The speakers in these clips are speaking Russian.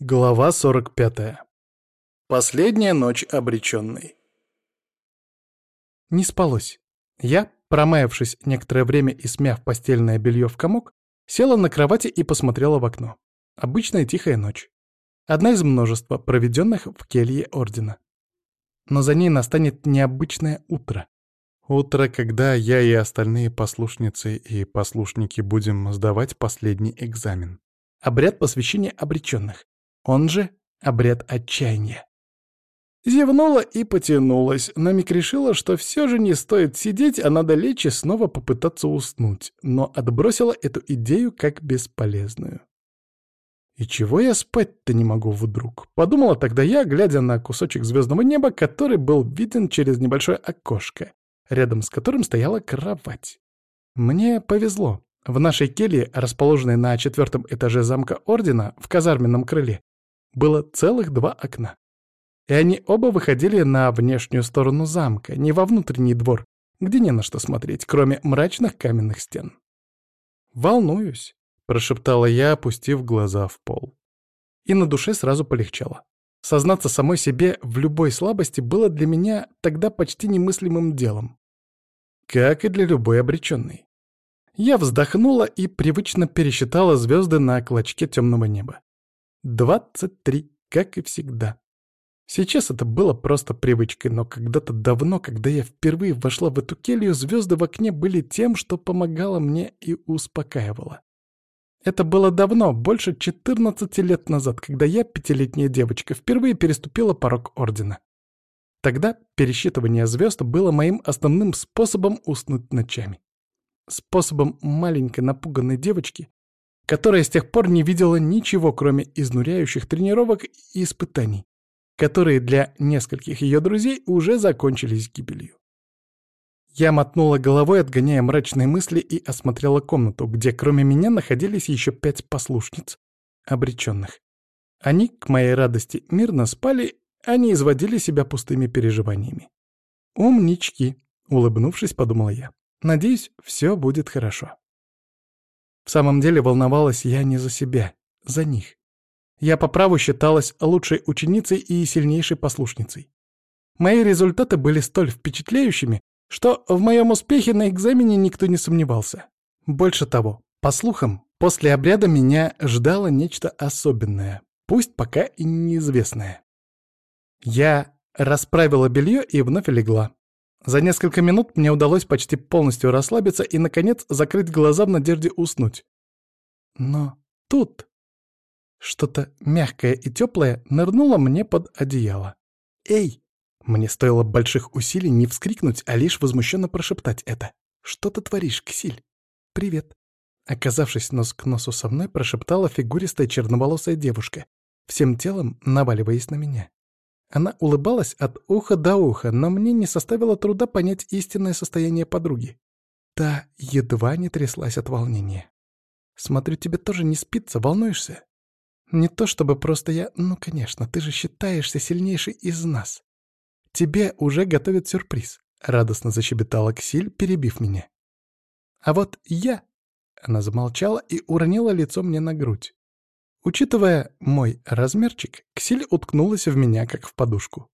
Глава 45. Последняя ночь обреченной. Не спалось. Я, промаявшись некоторое время и смяв постельное белье в комок, села на кровати и посмотрела в окно. Обычная тихая ночь. Одна из множества, проведенных в келье Ордена. Но за ней настанет необычное утро. Утро, когда я и остальные послушницы и послушники будем сдавать последний экзамен. Обряд посвящения обреченных он же обряд отчаяния. Зевнула и потянулась, на миг решила, что все же не стоит сидеть, а надо лечь и снова попытаться уснуть, но отбросила эту идею как бесполезную. И чего я спать-то не могу вдруг? Подумала тогда я, глядя на кусочек звездного неба, который был виден через небольшое окошко, рядом с которым стояла кровать. Мне повезло. В нашей келье, расположенной на четвертом этаже замка Ордена, в казарменном крыле, было целых два окна. И они оба выходили на внешнюю сторону замка, не во внутренний двор, где не на что смотреть, кроме мрачных каменных стен. «Волнуюсь», — прошептала я, опустив глаза в пол. И на душе сразу полегчало. Сознаться самой себе в любой слабости было для меня тогда почти немыслимым делом. Как и для любой обреченной. Я вздохнула и привычно пересчитала звезды на клочке темного неба. Двадцать три, как и всегда. Сейчас это было просто привычкой, но когда-то давно, когда я впервые вошла в эту келью, звезды в окне были тем, что помогало мне и успокаивало. Это было давно, больше 14 лет назад, когда я, пятилетняя девочка, впервые переступила порог Ордена. Тогда пересчитывание звезд было моим основным способом уснуть ночами. Способом маленькой напуганной девочки, которая с тех пор не видела ничего, кроме изнуряющих тренировок и испытаний, которые для нескольких ее друзей уже закончились гибелью. Я мотнула головой, отгоняя мрачные мысли, и осмотрела комнату, где кроме меня находились еще пять послушниц, обреченных. Они, к моей радости, мирно спали, а не изводили себя пустыми переживаниями. «Умнички», — улыбнувшись, подумала я. «Надеюсь, все будет хорошо». В самом деле волновалась я не за себя, за них. Я по праву считалась лучшей ученицей и сильнейшей послушницей. Мои результаты были столь впечатляющими, что в моем успехе на экзамене никто не сомневался. Больше того, по слухам, после обряда меня ждало нечто особенное, пусть пока и неизвестное. Я расправила белье и вновь легла. За несколько минут мне удалось почти полностью расслабиться и, наконец, закрыть глаза в надежде уснуть. Но тут что-то мягкое и теплое нырнуло мне под одеяло. «Эй!» Мне стоило больших усилий не вскрикнуть, а лишь возмущенно прошептать это. «Что ты творишь, Ксиль?» «Привет». Оказавшись нос к носу со мной, прошептала фигуристая черноволосая девушка, всем телом наваливаясь на меня. Она улыбалась от уха до уха, но мне не составило труда понять истинное состояние подруги. Та едва не тряслась от волнения. «Смотрю, тебе тоже не спится, волнуешься?» «Не то чтобы просто я... Ну, конечно, ты же считаешься сильнейшей из нас. Тебе уже готовят сюрприз», — радостно защебетала Ксиль, перебив меня. «А вот я...» Она замолчала и уронила лицо мне на грудь. Учитывая мой размерчик, Ксиль уткнулась в меня, как в подушку.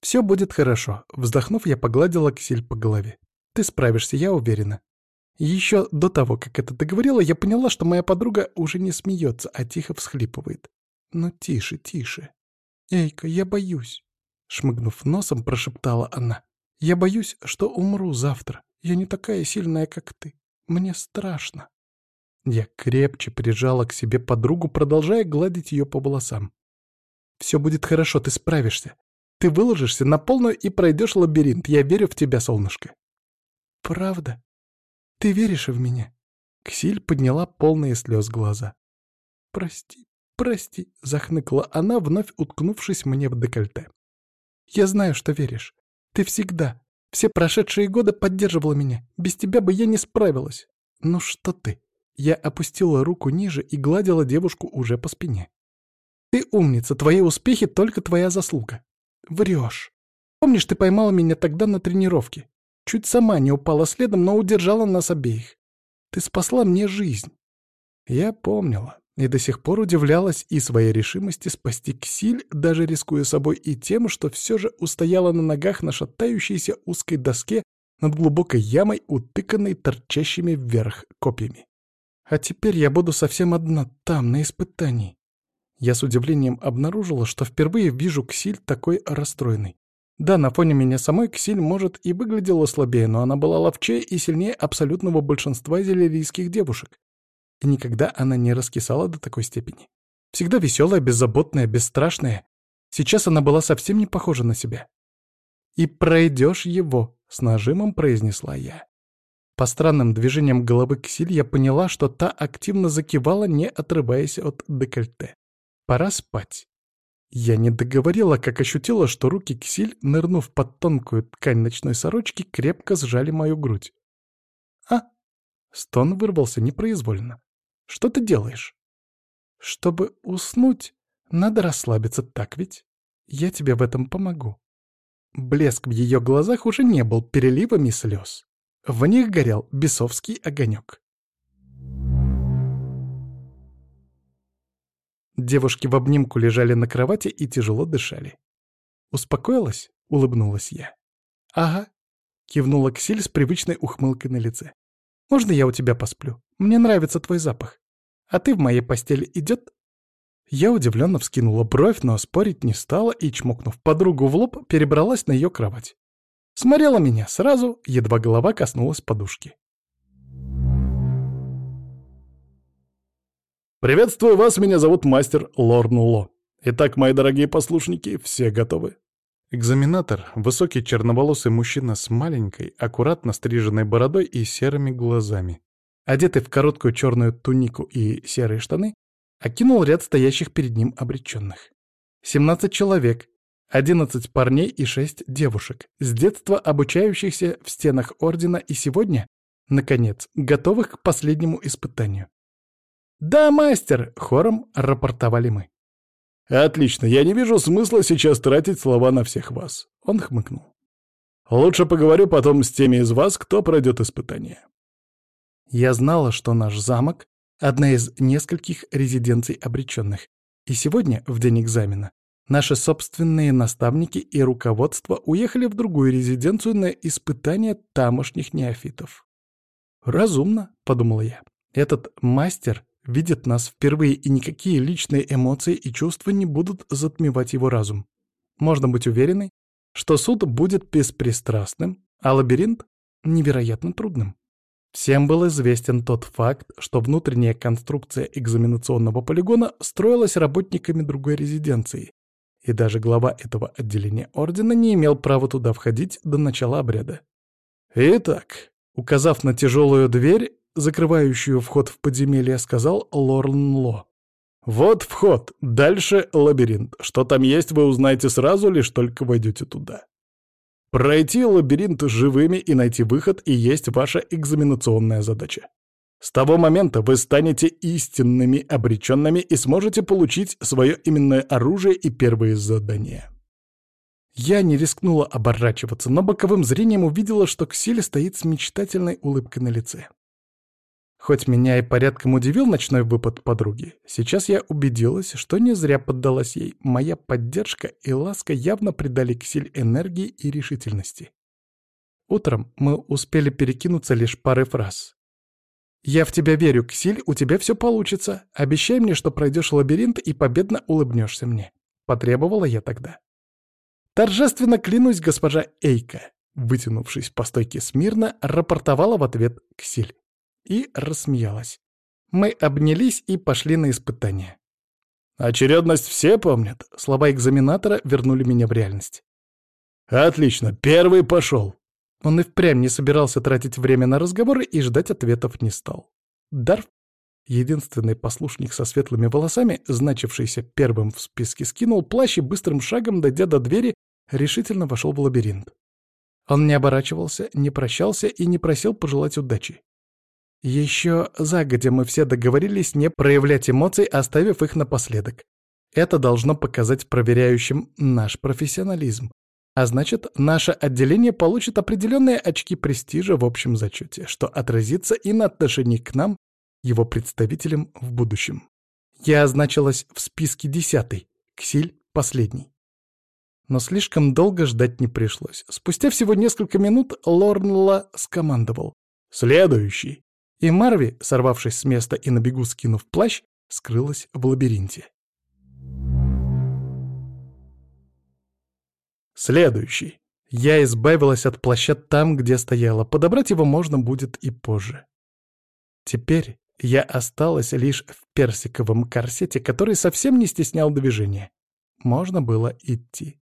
«Все будет хорошо», — вздохнув, я погладила Ксиль по голове. «Ты справишься, я уверена». Еще до того, как это договорила, я поняла, что моя подруга уже не смеется, а тихо всхлипывает. «Ну тише, тише. Эйка, я боюсь», — шмыгнув носом, прошептала она. «Я боюсь, что умру завтра. Я не такая сильная, как ты. Мне страшно». Я крепче прижала к себе подругу, продолжая гладить ее по волосам. «Все будет хорошо, ты справишься. Ты выложишься на полную и пройдешь лабиринт. Я верю в тебя, солнышко». «Правда? Ты веришь в меня?» Ксиль подняла полные слез глаза. «Прости, прости», — захныкала она, вновь уткнувшись мне в декольте. «Я знаю, что веришь. Ты всегда, все прошедшие годы поддерживала меня. Без тебя бы я не справилась. Ну что ты?» Я опустила руку ниже и гладила девушку уже по спине. «Ты умница, твои успехи — только твоя заслуга. Врешь. Помнишь, ты поймала меня тогда на тренировке? Чуть сама не упала следом, но удержала нас обеих. Ты спасла мне жизнь». Я помнила. и до сих пор удивлялась и своей решимости спасти Ксиль, даже рискуя собой и тем, что все же устояла на ногах на шатающейся узкой доске над глубокой ямой, утыканной торчащими вверх копьями. А теперь я буду совсем одна там, на испытании. Я с удивлением обнаружила, что впервые вижу Ксиль такой расстроенной. Да, на фоне меня самой Ксиль, может, и выглядела слабее, но она была ловчее и сильнее абсолютного большинства зелерийских девушек. И никогда она не раскисала до такой степени. Всегда веселая, беззаботная, бесстрашная. Сейчас она была совсем не похожа на себя. «И пройдешь его», — с нажимом произнесла я. По странным движениям головы Ксиль я поняла, что та активно закивала, не отрываясь от декольте. Пора спать. Я не договорила, как ощутила, что руки Ксиль, нырнув под тонкую ткань ночной сорочки, крепко сжали мою грудь. «А?» Стон вырвался непроизвольно. «Что ты делаешь?» «Чтобы уснуть, надо расслабиться, так ведь? Я тебе в этом помогу». Блеск в ее глазах уже не был переливами слез. В них горел бесовский огонек. Девушки в обнимку лежали на кровати и тяжело дышали. «Успокоилась?» — улыбнулась я. «Ага», — кивнула Ксиль с привычной ухмылкой на лице. «Можно я у тебя посплю? Мне нравится твой запах. А ты в моей постели идет?» Я удивленно вскинула бровь, но спорить не стала и, чмокнув подругу в лоб, перебралась на ее кровать. Смотрела меня сразу, едва голова коснулась подушки. «Приветствую вас, меня зовут мастер Лорнуло. Итак, мои дорогие послушники, все готовы?» Экзаменатор, высокий черноволосый мужчина с маленькой, аккуратно стриженной бородой и серыми глазами, одетый в короткую черную тунику и серые штаны, окинул ряд стоящих перед ним обреченных. 17 человек, 11 парней и 6 девушек, с детства обучающихся в стенах Ордена и сегодня, наконец, готовых к последнему испытанию. «Да, мастер!» — хором рапортовали мы. «Отлично, я не вижу смысла сейчас тратить слова на всех вас», — он хмыкнул. «Лучше поговорю потом с теми из вас, кто пройдет испытание». Я знала, что наш замок — одна из нескольких резиденций обреченных, и сегодня, в день экзамена, наши собственные наставники и руководство уехали в другую резиденцию на испытание тамошних неофитов. «Разумно», — подумала я. «Этот мастер видит нас впервые, и никакие личные эмоции и чувства не будут затмевать его разум. Можно быть уверенной, что суд будет беспристрастным, а лабиринт — невероятно трудным. Всем был известен тот факт, что внутренняя конструкция экзаменационного полигона строилась работниками другой резиденции, и даже глава этого отделения ордена не имел права туда входить до начала обряда. Итак, указав на тяжелую дверь, закрывающую вход в подземелье, сказал Лорн Ло. «Вот вход, дальше лабиринт. Что там есть, вы узнаете сразу, лишь только войдете туда. Пройти лабиринт живыми и найти выход и есть ваша экзаменационная задача. С того момента вы станете истинными обреченными и сможете получить свое именное оружие и первые задания». Я не рискнула оборачиваться, но боковым зрением увидела, что Ксиль стоит с мечтательной улыбкой на лице. Хоть меня и порядком удивил ночной выпад подруги, сейчас я убедилась, что не зря поддалась ей. Моя поддержка и ласка явно придали Ксиль энергии и решительности. Утром мы успели перекинуться лишь пары фраз. «Я в тебя верю, Ксиль, у тебя все получится. Обещай мне, что пройдешь лабиринт и победно улыбнешься мне», — потребовала я тогда. Торжественно клянусь, госпожа Эйка, вытянувшись по стойке смирно, рапортовала в ответ Ксиль и рассмеялась. Мы обнялись и пошли на испытание. «Очередность все помнят?» Слова экзаменатора вернули меня в реальность. «Отлично, первый пошел!» Он и впрямь не собирался тратить время на разговоры и ждать ответов не стал. Дарф, единственный послушник со светлыми волосами, значившийся первым в списке, скинул плащ и быстрым шагом, дойдя до двери, решительно вошел в лабиринт. Он не оборачивался, не прощался и не просил пожелать удачи. Еще загодя мы все договорились не проявлять эмоций, оставив их напоследок. Это должно показать проверяющим наш профессионализм. А значит, наше отделение получит определенные очки престижа в общем зачете, что отразится и на отношении к нам, его представителям в будущем. Я означилась в списке десятый, Ксиль — последний. Но слишком долго ждать не пришлось. Спустя всего несколько минут Лорнла скомандовал. «Следующий!» И Марви, сорвавшись с места и на бегу скинув плащ, скрылась в лабиринте. Следующий. Я избавилась от плаща там, где стояла. Подобрать его можно будет и позже. Теперь я осталась лишь в персиковом корсете, который совсем не стеснял движения. Можно было идти.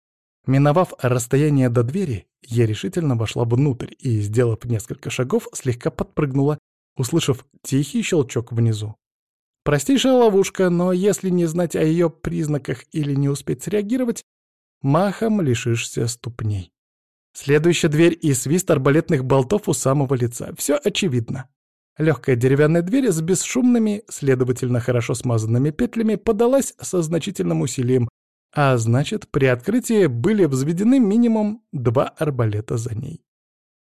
Миновав расстояние до двери, я решительно вошла внутрь и, сделав несколько шагов, слегка подпрыгнула, услышав тихий щелчок внизу. Простейшая ловушка, но если не знать о ее признаках или не успеть среагировать, махом лишишься ступней. Следующая дверь и свист арбалетных болтов у самого лица. Все очевидно. Легкая деревянная дверь с бесшумными, следовательно, хорошо смазанными петлями подалась со значительным усилием, а значит, при открытии были взведены минимум два арбалета за ней.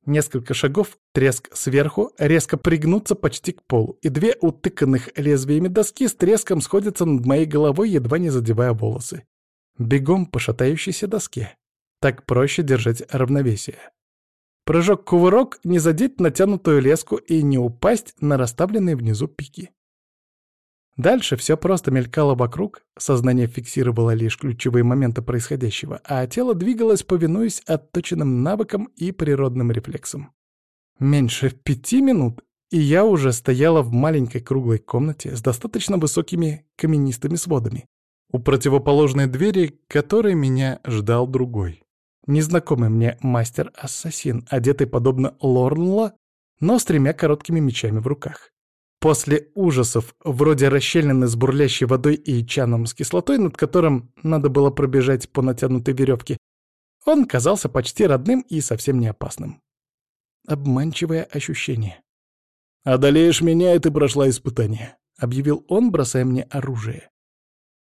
Несколько шагов, треск сверху, резко пригнуться почти к полу, и две утыканных лезвиями доски с треском сходятся над моей головой, едва не задевая волосы. Бегом по шатающейся доске. Так проще держать равновесие. Прыжок-кувырок — не задеть натянутую леску и не упасть на расставленные внизу пики. Дальше все просто мелькало вокруг, сознание фиксировало лишь ключевые моменты происходящего, а тело двигалось, повинуясь отточенным навыкам и природным рефлексам. Меньше пяти минут, и я уже стояла в маленькой круглой комнате с достаточно высокими каменистыми сводами, у противоположной двери, которой меня ждал другой. Незнакомый мне мастер-ассасин, одетый подобно Лорнла, но с тремя короткими мечами в руках. После ужасов, вроде расщелины с бурлящей водой и чаном с кислотой, над которым надо было пробежать по натянутой веревке, он казался почти родным и совсем не опасным. Обманчивое ощущение. «Одолеешь меня, и ты прошла испытание», — объявил он, бросая мне оружие.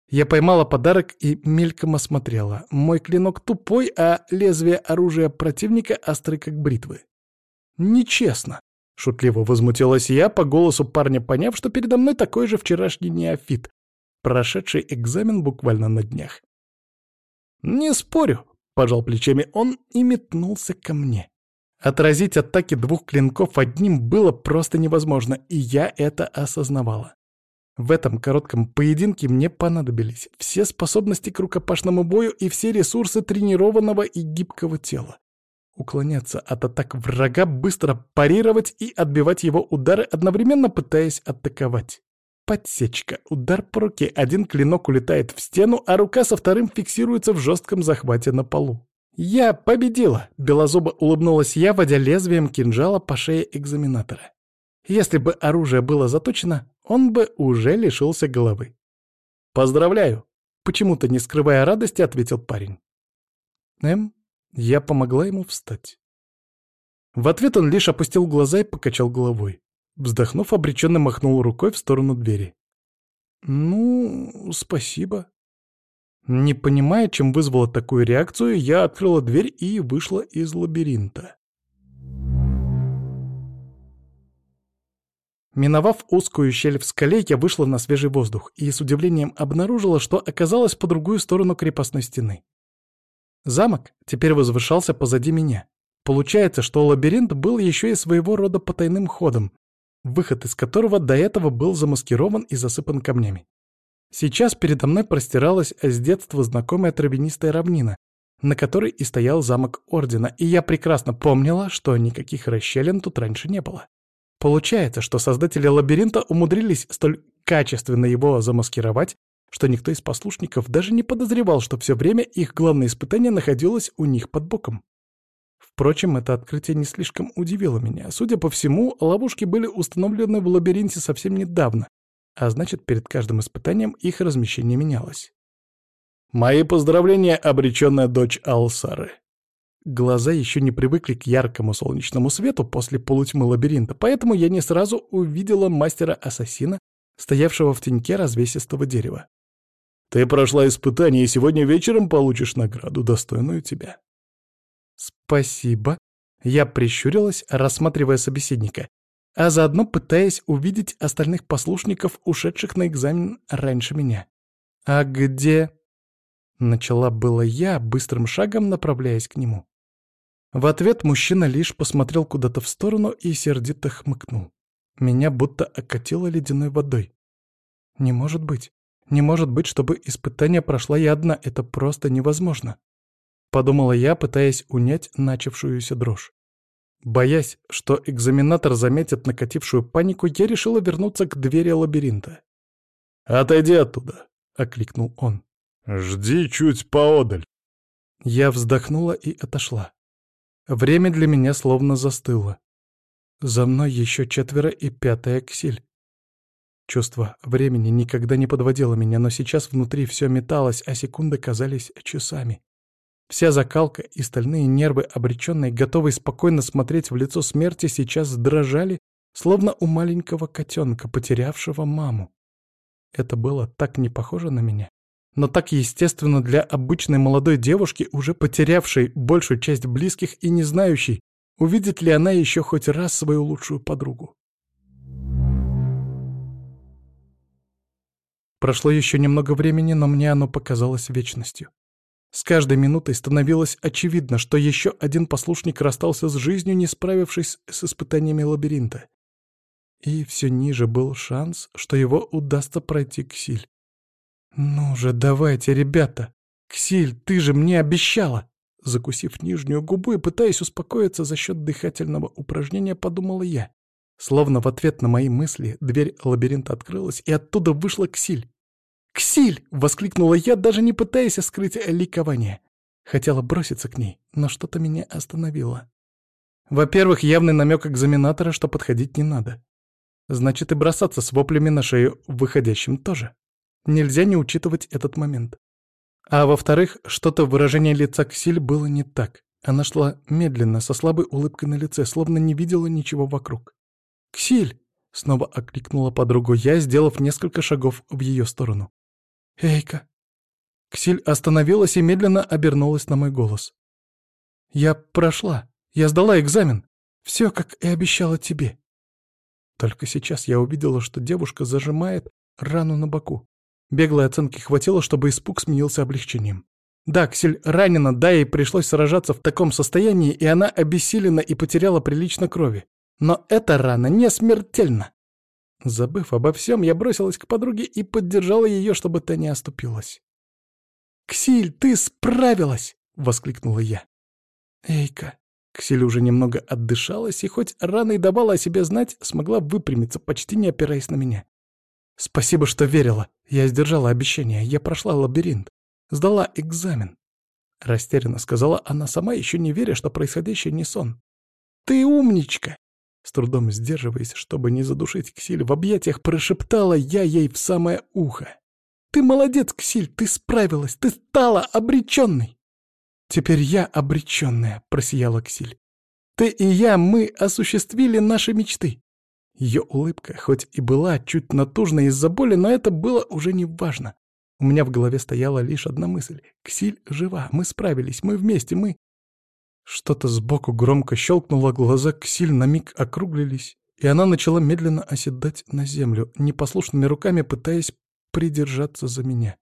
Я поймала подарок и мельком осмотрела. Мой клинок тупой, а лезвие оружия противника острый, как бритвы. Нечестно. Шутливо возмутилась я, по голосу парня поняв, что передо мной такой же вчерашний неофит, прошедший экзамен буквально на днях. «Не спорю», — пожал плечами он и метнулся ко мне. Отразить атаки двух клинков одним было просто невозможно, и я это осознавала. В этом коротком поединке мне понадобились все способности к рукопашному бою и все ресурсы тренированного и гибкого тела. Уклоняться от атак врага, быстро парировать и отбивать его удары, одновременно пытаясь атаковать. Подсечка, удар по руке, один клинок улетает в стену, а рука со вторым фиксируется в жестком захвате на полу. «Я победила!» — белозубо улыбнулась я, водя лезвием кинжала по шее экзаменатора. Если бы оружие было заточено, он бы уже лишился головы. «Поздравляю!» — почему-то не скрывая радости, ответил парень. «Эм?» Я помогла ему встать. В ответ он лишь опустил глаза и покачал головой. Вздохнув, обреченно махнул рукой в сторону двери. «Ну, спасибо». Не понимая, чем вызвала такую реакцию, я открыла дверь и вышла из лабиринта. Миновав узкую щель в скале, я вышла на свежий воздух и с удивлением обнаружила, что оказалась по другую сторону крепостной стены. Замок теперь возвышался позади меня. Получается, что лабиринт был еще и своего рода потайным ходом, выход из которого до этого был замаскирован и засыпан камнями. Сейчас передо мной простиралась с детства знакомая травянистая равнина, на которой и стоял замок Ордена, и я прекрасно помнила, что никаких расщелин тут раньше не было. Получается, что создатели лабиринта умудрились столь качественно его замаскировать, что никто из послушников даже не подозревал, что все время их главное испытание находилось у них под боком. Впрочем, это открытие не слишком удивило меня. Судя по всему, ловушки были установлены в лабиринте совсем недавно, а значит, перед каждым испытанием их размещение менялось. «Мои поздравления, обреченная дочь Алсары», Глаза еще не привыкли к яркому солнечному свету после полутьмы лабиринта, поэтому я не сразу увидела мастера-ассасина, стоявшего в теньке развесистого дерева. «Ты прошла испытание, и сегодня вечером получишь награду, достойную тебя». «Спасибо». Я прищурилась, рассматривая собеседника. а заодно пытаясь увидеть остальных послушников, ушедших на экзамен раньше меня. «А где...» Начала было я, быстрым шагом направляясь к нему. В ответ мужчина лишь посмотрел куда-то в сторону и сердито хмыкнул. Меня будто окатило ледяной водой. Не может быть. Не может быть, чтобы испытание прошла я одна. Это просто невозможно. Подумала я, пытаясь унять начавшуюся дрожь. Боясь, что экзаменатор заметит накатившую панику, я решила вернуться к двери лабиринта. «Отойди оттуда», — окликнул он. «Жди чуть поодаль». Я вздохнула и отошла. Время для меня словно застыло. За мной еще четверо и пятая ксиль. Чувство времени никогда не подводило меня, но сейчас внутри все металось, а секунды казались часами. Вся закалка и стальные нервы, обреченные, готовые спокойно смотреть в лицо смерти, сейчас дрожали, словно у маленького котенка, потерявшего маму. Это было так не похоже на меня, но так естественно для обычной молодой девушки, уже потерявшей большую часть близких и не знающей, увидит ли она еще хоть раз свою лучшую подругу. Прошло еще немного времени, но мне оно показалось вечностью. С каждой минутой становилось очевидно, что еще один послушник расстался с жизнью, не справившись с испытаниями лабиринта. И все ниже был шанс, что его удастся пройти Ксиль. «Ну же, давайте, ребята! Ксиль, ты же мне обещала!» Закусив нижнюю губу и пытаясь успокоиться за счет дыхательного упражнения, подумала я. Словно в ответ на мои мысли дверь лабиринта открылась, и оттуда вышла Ксиль. «Ксиль!» — воскликнула я, даже не пытаясь скрыть ликование. Хотела броситься к ней, но что-то меня остановило. Во-первых, явный намек экзаменатора, что подходить не надо. Значит, и бросаться с воплями на шею выходящим тоже. Нельзя не учитывать этот момент. А во-вторых, что-то в выражении лица Ксиль было не так. Она шла медленно, со слабой улыбкой на лице, словно не видела ничего вокруг. «Ксиль!» — снова окликнула подругу я, сделав несколько шагов в ее сторону. «Эйка!» Ксиль остановилась и медленно обернулась на мой голос. «Я прошла. Я сдала экзамен. Все, как и обещала тебе». Только сейчас я увидела, что девушка зажимает рану на боку. Беглой оценки хватило, чтобы испуг сменился облегчением. Да, Ксель ранена, да, ей пришлось сражаться в таком состоянии, и она обессилена и потеряла прилично крови. Но эта рана не смертельна. Забыв обо всем, я бросилась к подруге и поддержала ее, чтобы та не оступилась. «Ксиль, ты справилась!» — воскликнула я. «Эйка!» Ксиль уже немного отдышалась, и хоть рано и давала о себе знать, смогла выпрямиться, почти не опираясь на меня. «Спасибо, что верила. Я сдержала обещание. Я прошла лабиринт. Сдала экзамен». Растерянно сказала она сама, еще не веря, что происходящее не сон. «Ты умничка!» С трудом сдерживаясь, чтобы не задушить Ксиль, в объятиях прошептала я ей в самое ухо. «Ты молодец, Ксиль, ты справилась, ты стала обреченной!» «Теперь я обреченная», — просияла Ксиль. «Ты и я, мы осуществили наши мечты. Ее улыбка, хоть и была чуть натужна из-за боли, но это было уже не важно. У меня в голове стояла лишь одна мысль. Ксиль жива, мы справились, мы вместе, мы... Что-то сбоку громко щелкнуло, глаза Ксиль на миг округлились, и она начала медленно оседать на землю, непослушными руками пытаясь придержаться за меня.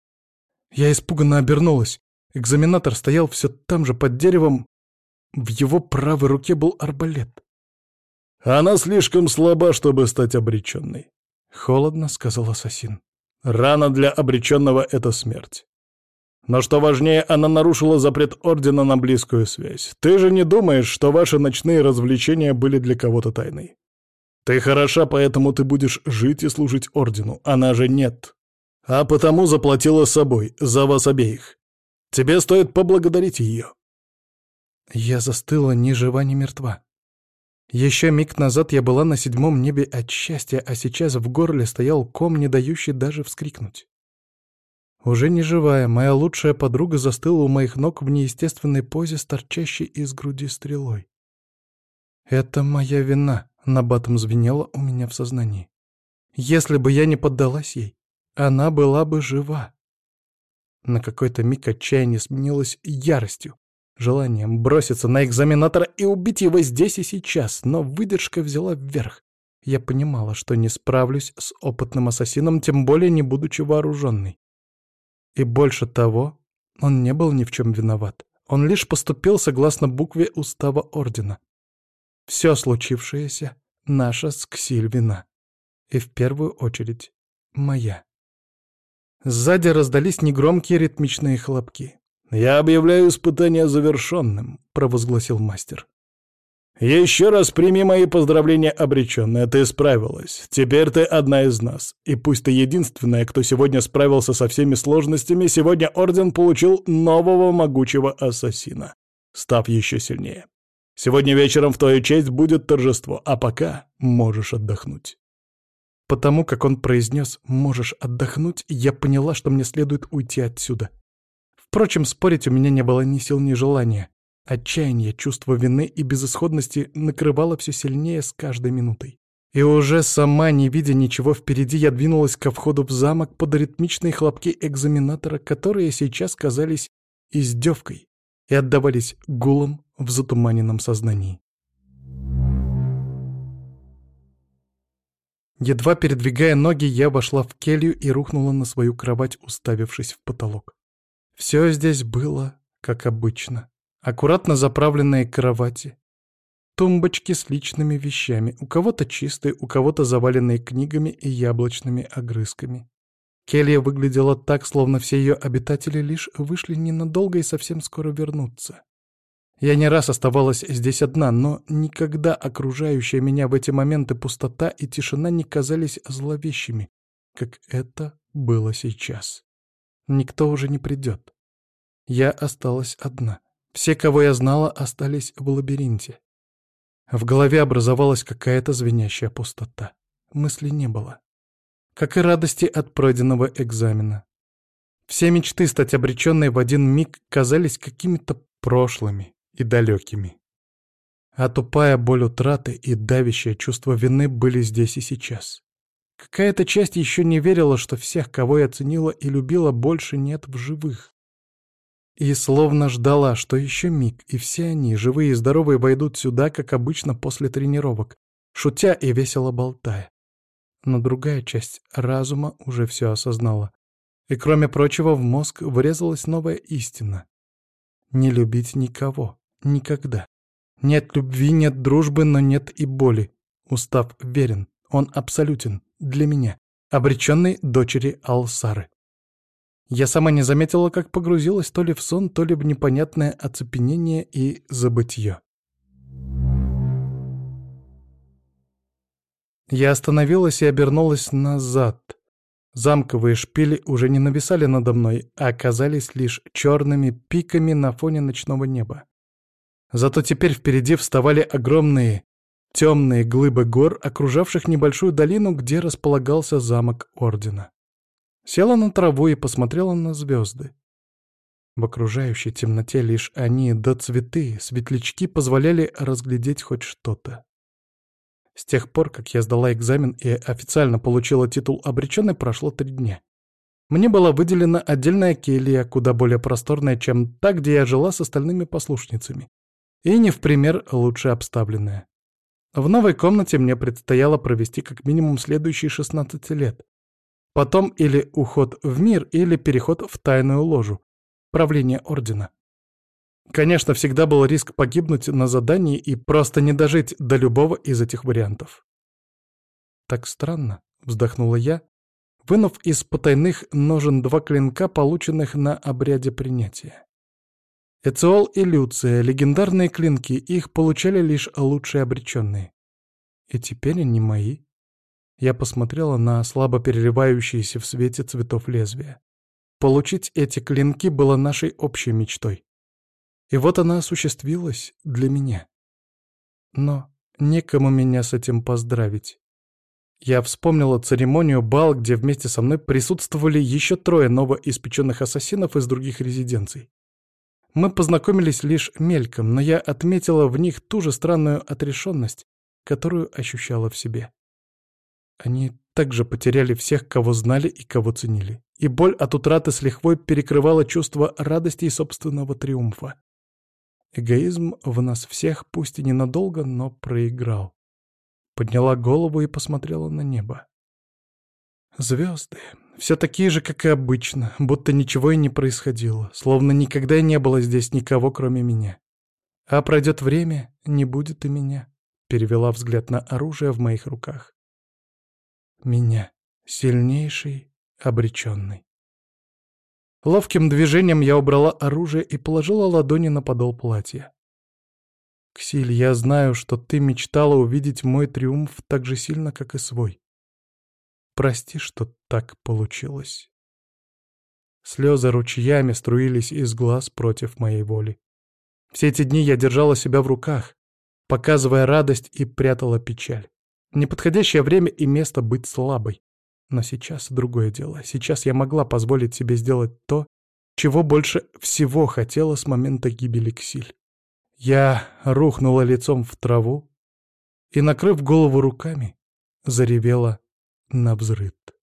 Я испуганно обернулась. Экзаменатор стоял все там же под деревом. В его правой руке был арбалет. Она слишком слаба, чтобы стать обреченной. Холодно, сказал ассасин. Рана для обреченного — это смерть. Но что важнее, она нарушила запрет Ордена на близкую связь. Ты же не думаешь, что ваши ночные развлечения были для кого-то тайной? Ты хороша, поэтому ты будешь жить и служить Ордену. Она же нет. А потому заплатила собой, за вас обеих. Тебе стоит поблагодарить ее. Я застыла ни жива, ни мертва. Еще миг назад я была на седьмом небе от счастья, а сейчас в горле стоял ком, не дающий даже вскрикнуть. Уже не живая, моя лучшая подруга застыла у моих ног в неестественной позе, торчащей из груди стрелой. «Это моя вина», — набатом звенело у меня в сознании. «Если бы я не поддалась ей, она была бы жива». На какой-то миг отчаяние сменилось яростью желанием броситься на экзаменатора и убить его здесь и сейчас, но выдержка взяла вверх. Я понимала, что не справлюсь с опытным ассасином, тем более не будучи вооруженной. И больше того, он не был ни в чем виноват. Он лишь поступил согласно букве устава Ордена. Все случившееся — наша с Ксиль. И в первую очередь моя. Сзади раздались негромкие ритмичные хлопки. «Я объявляю испытание завершенным», — провозгласил мастер. «Еще раз прими мои поздравления, обреченная, ты справилась. Теперь ты одна из нас. И пусть ты единственная, кто сегодня справился со всеми сложностями, сегодня Орден получил нового могучего ассасина, став еще сильнее. Сегодня вечером в твою честь будет торжество, а пока можешь отдохнуть». Потому как он произнес «можешь отдохнуть», я поняла, что мне следует уйти отсюда. Впрочем, спорить у меня не было ни сил, ни желания. Отчаяние, чувство вины и безысходности накрывало все сильнее с каждой минутой. И уже сама, не видя ничего впереди, я двинулась ко входу в замок под ритмичные хлопки экзаменатора, которые сейчас казались издевкой и отдавались гулом в затуманенном сознании. Едва передвигая ноги, я вошла в келью и рухнула на свою кровать, уставившись в потолок. Все здесь было, как обычно. Аккуратно заправленные кровати, тумбочки с личными вещами, у кого-то чистые, у кого-то заваленные книгами и яблочными огрызками. Келья выглядела так, словно все ее обитатели лишь вышли ненадолго и совсем скоро вернутся. Я не раз оставалась здесь одна, но никогда окружающая меня в эти моменты пустота и тишина не казались зловещими, как это было сейчас. Никто уже не придет. Я осталась одна. Все, кого я знала, остались в лабиринте. В голове образовалась какая-то звенящая пустота. Мыслей не было. Как и радости от пройденного экзамена. Все мечты стать обреченной в один миг казались какими-то прошлыми и далекими. А тупая боль утраты и давящее чувство вины были здесь и сейчас. Какая-то часть еще не верила, что всех, кого я ценила и любила, больше нет в живых. И словно ждала, что еще миг, и все они, живые и здоровые, войдут сюда, как обычно после тренировок, шутя и весело болтая. Но другая часть разума уже все осознала. И кроме прочего, в мозг врезалась новая истина. Не любить никого. Никогда. Нет любви, нет дружбы, но нет и боли. Устав верен. Он абсолютен. Для меня. Обреченной дочери Алсары. Я сама не заметила, как погрузилась то ли в сон, то ли в непонятное оцепенение и забытье. Я остановилась и обернулась назад. Замковые шпили уже не нависали надо мной, а оказались лишь черными пиками на фоне ночного неба. Зато теперь впереди вставали огромные темные глыбы гор, окружавших небольшую долину, где располагался замок Ордена. Села на траву и посмотрела на звезды. В окружающей темноте лишь они да цветы, светлячки позволяли разглядеть хоть что-то. С тех пор, как я сдала экзамен и официально получила титул обреченной, прошло три дня. Мне была выделена отдельная келья, куда более просторная, чем та, где я жила с остальными послушницами. И не в пример лучше обставленная. В новой комнате мне предстояло провести как минимум следующие 16 лет. Потом или уход в мир, или переход в тайную ложу. Правление Ордена. Конечно, всегда был риск погибнуть на задании и просто не дожить до любого из этих вариантов. «Так странно», — вздохнула я, вынув из потайных ножен два клинка, полученных на обряде принятия. Эциол и Люция — легендарные клинки, их получали лишь лучшие обреченные. И теперь они мои. Я посмотрела на слабо переливающиеся в свете цветов лезвия. Получить эти клинки было нашей общей мечтой. И вот она осуществилась для меня. Но некому меня с этим поздравить. Я вспомнила церемонию бал, где вместе со мной присутствовали еще трое новоиспеченных ассасинов из других резиденций. Мы познакомились лишь мельком, но я отметила в них ту же странную отрешенность, которую ощущала в себе. Они также потеряли всех, кого знали и кого ценили. И боль от утраты с лихвой перекрывала чувство радости и собственного триумфа. Эгоизм в нас всех, пусть и ненадолго, но проиграл. Подняла голову и посмотрела на небо. Звезды. Все такие же, как и обычно, будто ничего и не происходило, словно никогда не было здесь никого, кроме меня. А пройдет время, не будет и меня. Перевела взгляд на оружие в моих руках. Меня, сильнейший, обреченный. Ловким движением я убрала оружие и положила ладони на подол платья. «Ксиль, я знаю, что ты мечтала увидеть мой триумф так же сильно, как и свой. Прости, что так получилось». Слезы ручьями струились из глаз против моей воли. Все эти дни я держала себя в руках, показывая радость и прятала печаль. Неподходящее время и место быть слабой. Но сейчас другое дело. Сейчас я могла позволить себе сделать то, чего больше всего хотела с момента гибели Ксиль. Я рухнула лицом в траву и, накрыв голову руками, заревела на взрыд.